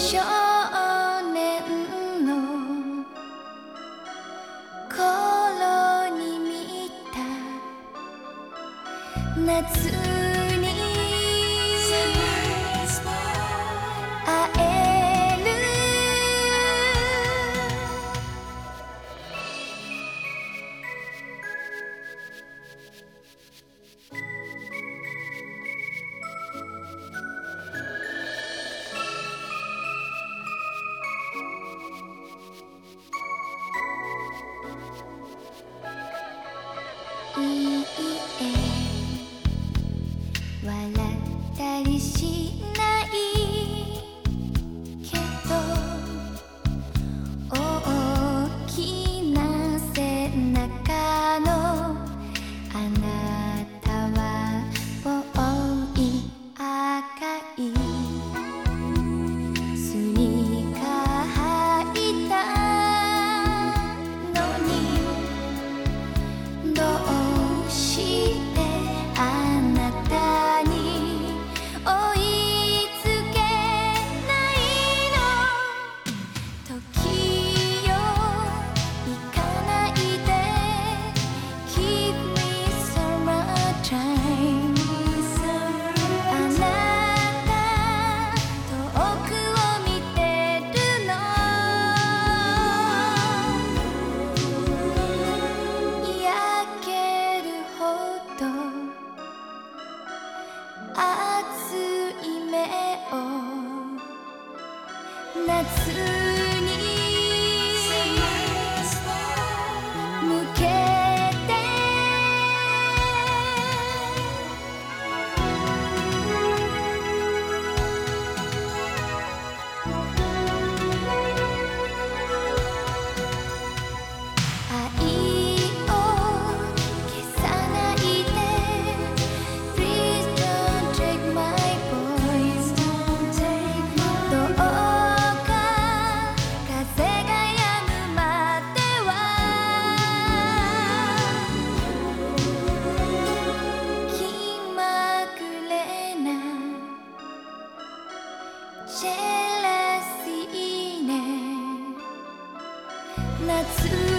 少年の頃に見た夏笑ったりし夏ジェラシーね。夏